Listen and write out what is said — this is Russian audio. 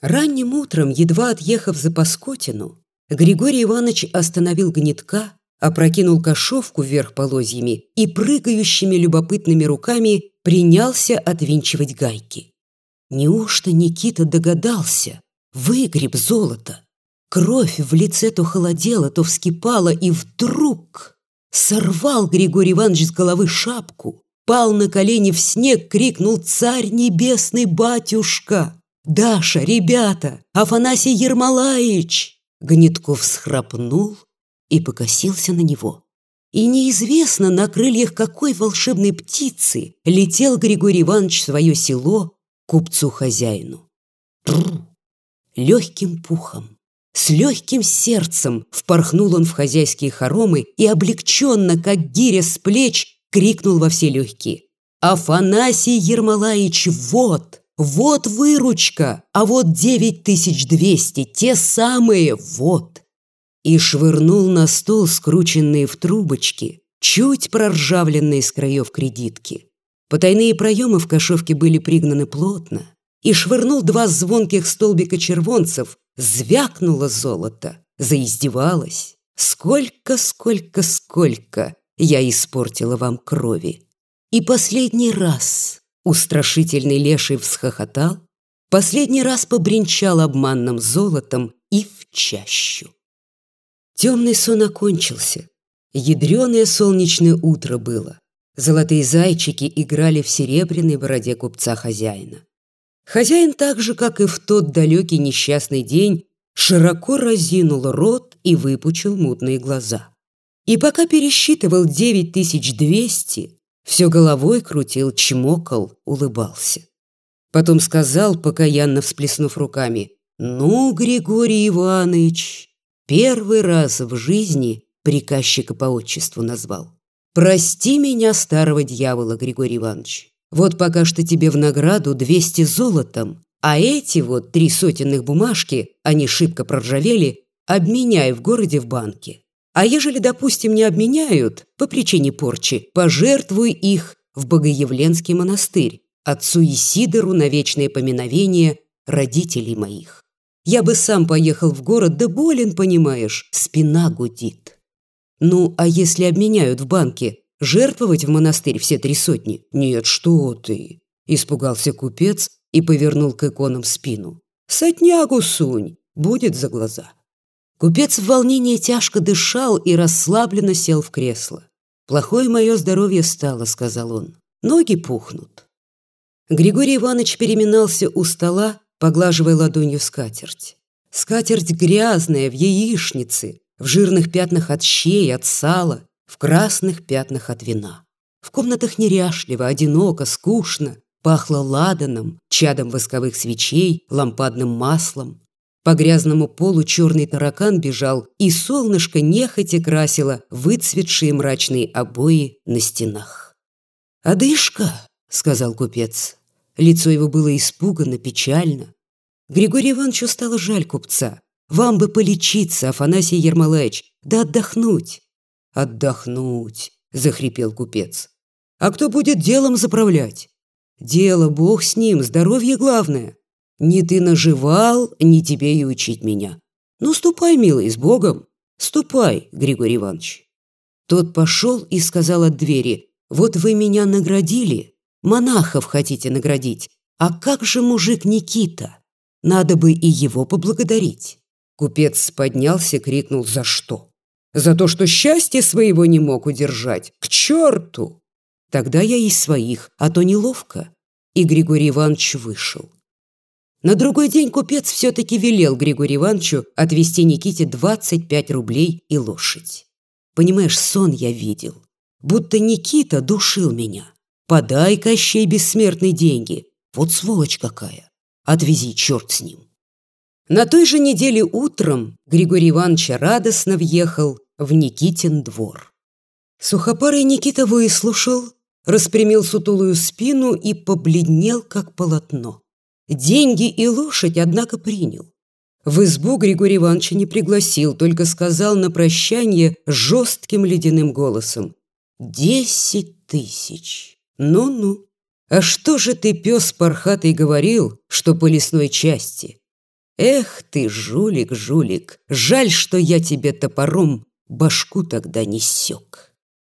Ранним утром, едва отъехав за Паскотину, Григорий Иванович остановил гнетка, опрокинул кошовку вверх полозьями и прыгающими любопытными руками принялся отвинчивать гайки. Неужто Никита догадался? Выгреб золото. Кровь в лице то холодела, то вскипала, и вдруг сорвал Григорий Иванович с головы шапку, пал на колени в снег, крикнул «Царь небесный, батюшка!» «Даша, ребята! Афанасий Ермолаевич!» Гнетков схрапнул и покосился на него. И неизвестно, на крыльях какой волшебной птицы летел Григорий Иванович в свое село купцу-хозяину. Легким пухом, с легким сердцем впорхнул он в хозяйские хоромы и облегченно, как гиря с плеч, крикнул во все легкие. «Афанасий Ермолаевич, вот! Вот выручка! А вот девять тысяч двести, те самые, вот!» И швырнул на стол скрученные в трубочки, чуть проржавленные с краев кредитки. Потайные проемы в кошовке были пригнаны плотно, и швырнул два звонких столбика червонцев, звякнуло золото, заиздевалось. Сколько, сколько, сколько я испортила вам крови. И последний раз устрашительный леший всхохотал, последний раз побренчал обманным золотом и в чащу. Темный сон окончился. Ядреное солнечное утро было. Золотые зайчики играли в серебряной бороде купца-хозяина. Хозяин так же, как и в тот далекий несчастный день, широко разинул рот и выпучил мутные глаза. И пока пересчитывал 9200, все головой крутил, чмокал, улыбался. Потом сказал, покаянно всплеснув руками, «Ну, Григорий Иванович, первый раз в жизни приказчика по отчеству назвал. Прости меня, старого дьявола, Григорий Иванович. Вот пока что тебе в награду 200 золотом, а эти вот три сотенных бумажки, они шибко проржавели, обменяй в городе в банке. А ежели, допустим, не обменяют по причине порчи, пожертвуй их в Богоявленский монастырь, отцу Исидору на вечное поминовение родителей моих. Я бы сам поехал в город, да болен, понимаешь, спина гудит. Ну, а если обменяют в банке, жертвовать в монастырь все три сотни? Нет, что ты!» Испугался купец и повернул к иконам спину. «Сотнягу сунь, будет за глаза». Купец в волнении тяжко дышал и расслабленно сел в кресло. «Плохое мое здоровье стало», — сказал он. «Ноги пухнут». Григорий Иванович переминался у стола, поглаживая ладонью скатерть. Скатерть грязная, в яичнице, в жирных пятнах от щей, от сала, в красных пятнах от вина. В комнатах неряшливо, одиноко, скучно, пахло ладаном, чадом восковых свечей, лампадным маслом. По грязному полу черный таракан бежал, и солнышко нехотя красило выцветшие мрачные обои на стенах. «Одышка!» — сказал купец. Лицо его было испуганно, печально. Григорию Ивановичу стало жаль купца. «Вам бы полечиться, Афанасий Ермолаевич, да отдохнуть». «Отдохнуть!» — захрипел купец. «А кто будет делом заправлять?» «Дело, бог с ним, здоровье главное. Не ты наживал, не тебе и учить меня. Ну, ступай, милый, с Богом. Ступай, Григорий Иванович. Тот пошел и сказал от двери, вот вы меня наградили, монахов хотите наградить, а как же мужик Никита? Надо бы и его поблагодарить. Купец поднялся, крикнул «За что?» «За то, что счастье своего не мог удержать! К черту!» Тогда я из своих, а то неловко. И Григорий Иванович вышел. На другой день купец все-таки велел Григорию Ивановичу отвезти Никите 25 рублей и лошадь. Понимаешь, сон я видел. Будто Никита душил меня. Подай, Кощей, бессмертные деньги. Вот сволочь какая. Отвези, черт с ним. На той же неделе утром Григорий Иванович радостно въехал в Никитин двор. Сухопарый Никита выслушал, распрямил сутулую спину и побледнел, как полотно. Деньги и лошадь, однако, принял. В избу Григорий Иванович не пригласил, только сказал на прощание жестким ледяным голосом. «Десять тысяч! Ну-ну! А что же ты, пес пархатый, говорил, что по лесной части? Эх ты, жулик, жулик, жаль, что я тебе топором башку тогда не сёк.